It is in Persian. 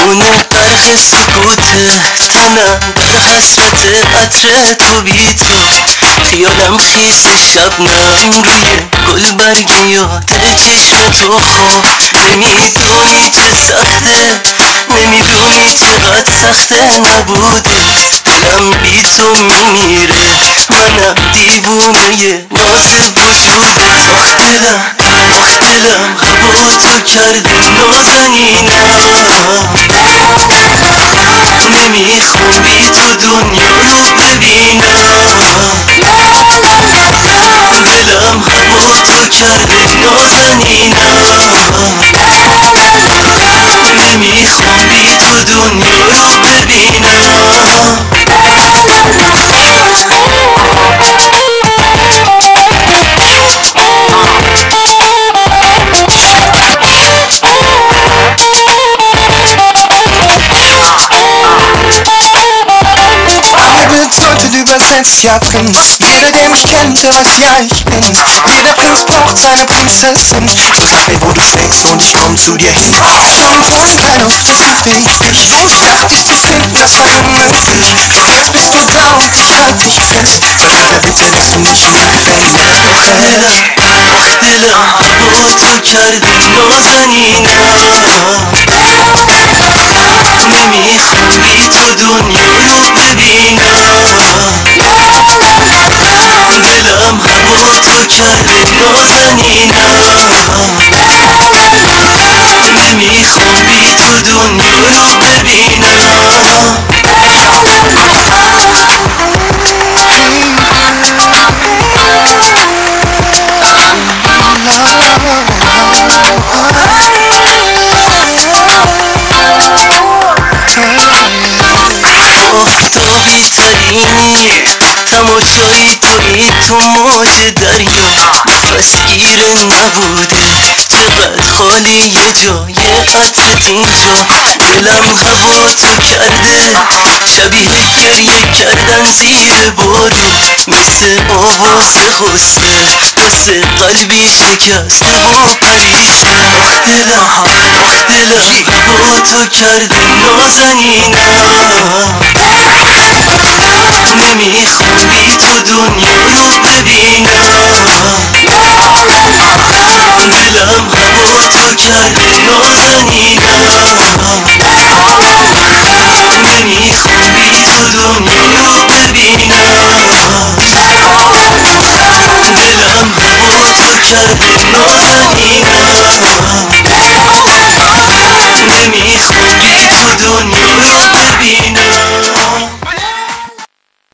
خونه برق سکوته تنم در حسرت عطر تو بی تو. خیالم خیس شبنم روی گل برگ یاده چشم تو خواب نمی‌دونی چه سخته نمی‌دونی چقدر سخته نبوده. دلم بی تو میمیره منم دیوونه ناز وجودت آخ دلم دلم هوا تو کرده نازنینم bedeutet übersetzt ja Prinz Jeder der mich kennt, der weiß ja ich bin's Jeder Prinz braucht seine Prinzessin So sag mir wo du steckst und ich komm zu dir hin Schon von klein auf versuchte ich dich Ich dachte dich zu finden, das war unmöglich Doch jetzt bist du da und ich halt dich fest Verspreche bitte, dass du mich im Gefängnis lässt دلم دلم هوا تو کرده نازنینم نمیخوام بی تو دنیا کرده نازنینم. نمی‌خوام بی تو دنیا رو ببینم. آفتابی ترینی تماشایی توی تو موج دریا. نفس گیر نبوده. چقدر خالی یه جای عطرت اینجا. دلم هوا تو کرده. شبیه گریه کردن زیر بارون مثل آواز غصه واسه قلبی شکسته و پریشان. آخ دلم دلم هوا تو کرده نازنینم نمی‌خوام بی تو دنیا رو ببینم دلم هوا تو کرده نازنینم نمی‌خوام بی تو دنیا رو ببینم دلم هوا تو کرده نازنینم